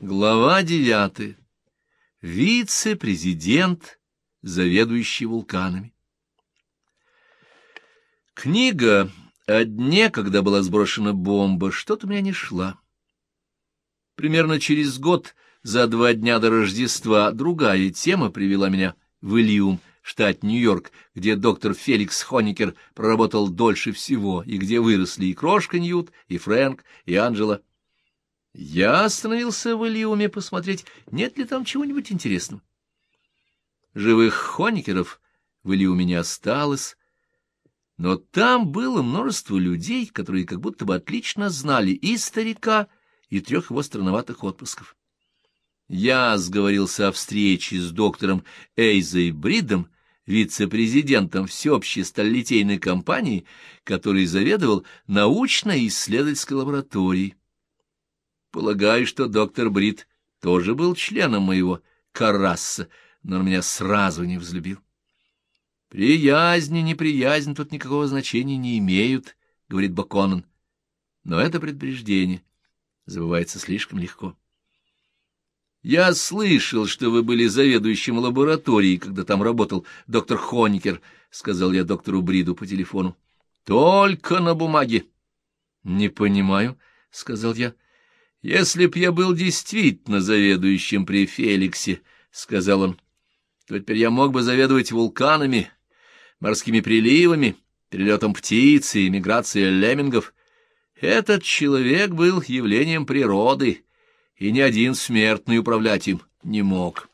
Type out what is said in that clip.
Глава девятая. Вице-президент, заведующий вулканами. Книга о дне, когда была сброшена бомба, что-то у меня не шла. Примерно через год, за два дня до Рождества, другая тема привела меня в Илиум, штат Нью-Йорк, где доктор Феликс Хоникер проработал дольше всего, и где выросли и Крошка Ньют, и Фрэнк, и Анджела. Я остановился в Илиуме посмотреть, нет ли там чего-нибудь интересного. Живых хоникеров в Илиуме не осталось, но там было множество людей, которые как будто бы отлично знали и старика, и трех его странноватых отпусков. Я сговорился о встрече с доктором Эйзой Бридом, вице-президентом всеобщей сталелитейной компании, который заведовал научно-исследовательской лабораторией. Полагаю, что доктор Брит тоже был членом моего карасса, но он меня сразу не взлюбил. Приязнь и неприязнь тут никакого значения не имеют, — говорит Баконан. Но это предупреждение забывается слишком легко. Я слышал, что вы были заведующим лабораторией, когда там работал доктор Хоникер, — сказал я доктору Бриду по телефону. — Только на бумаге. — Не понимаю, — сказал я. — если б я был действительно заведующим при Феликсе, — сказал он, — то теперь я мог бы заведовать вулканами, морскими приливами, перелетом птиц и миграцией леммингов. Этот человек был явлением природы, и ни один смертный управлять им не мог.